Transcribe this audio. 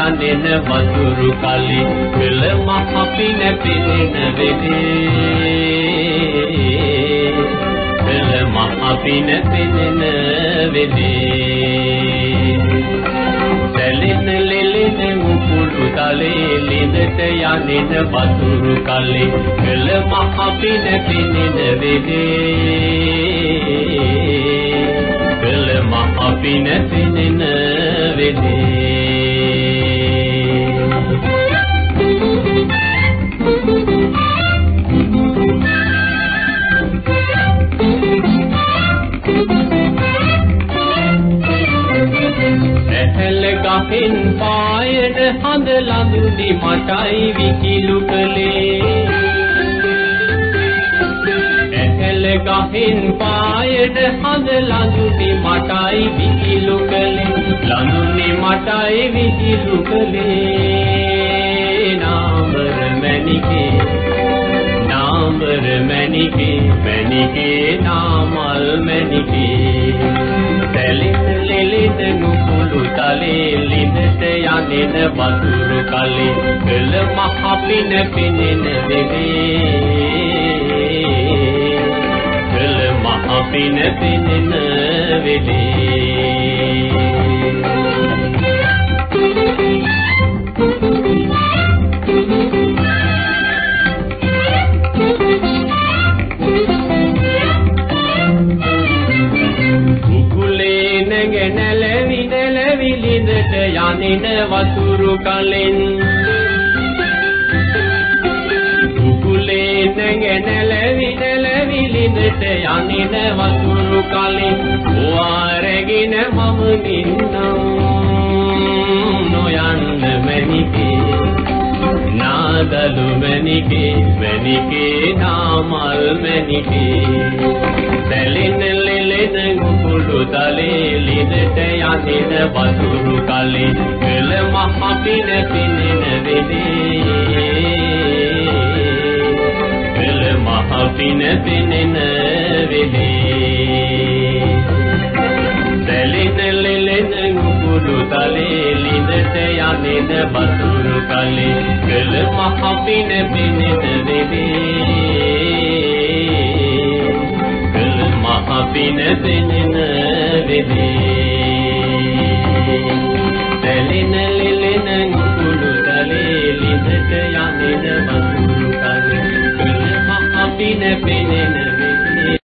යන්නේන වතුරු කලි. පෙළ මහ පින පිනෙන වෙලේ. පෙළ මහ පින පිනෙන වෙලේ. සැලෙන ලෙලෙන මුකුළු තලේ ලිඳට යන්නේන වතුරු කලි. පෙළ මහ පින පිනෙන වෙලේ. පෙළ මහ පින පිනෙන ගහෙන් පායන හඳ ලඳුනි මටයි විකිලු කලේ ඇහැල ගහෙන් පායන හඳ ලඳුනි මටයි මටයි විකිලු කලේ නාමර මැණිකේ නාමර මැණිකේ මැණිකේ නාමල් මැණිකේ. තැලිත ලෙලිත නුකුළු තලේ ලිඳට යනෙන වතුරු කලේ. කළ මහ පින පිනෙන වෙලේ. කළ මහ පින පිනෙන වෙලේ. යනින වතුරු කලෙන්. කුකුලේ නැගෙනලවි නැලවි ලිඳට යනින වතුරු කලෙන්. ඔයාරගෙන මම නින්නම්. නාදලු මැනිකේ මැනිකේ නාමල් මැනිකේ සැලෙන ලෙලෙන කුකුළු තලේ ලිඳට යනින වතුරු කලේ පෙළ මහ පින පිනෙන වෙලේ. පෙළ මහ පින පිනෙන වෙලේ. සැලෙන ලෙලෙන කුකුළු තලේ ලිඳට යනින වතුරු කලේ පෙළ මහ පින පිනෙන වෙලේ. මහ පින පෙනෙන වෙලේ.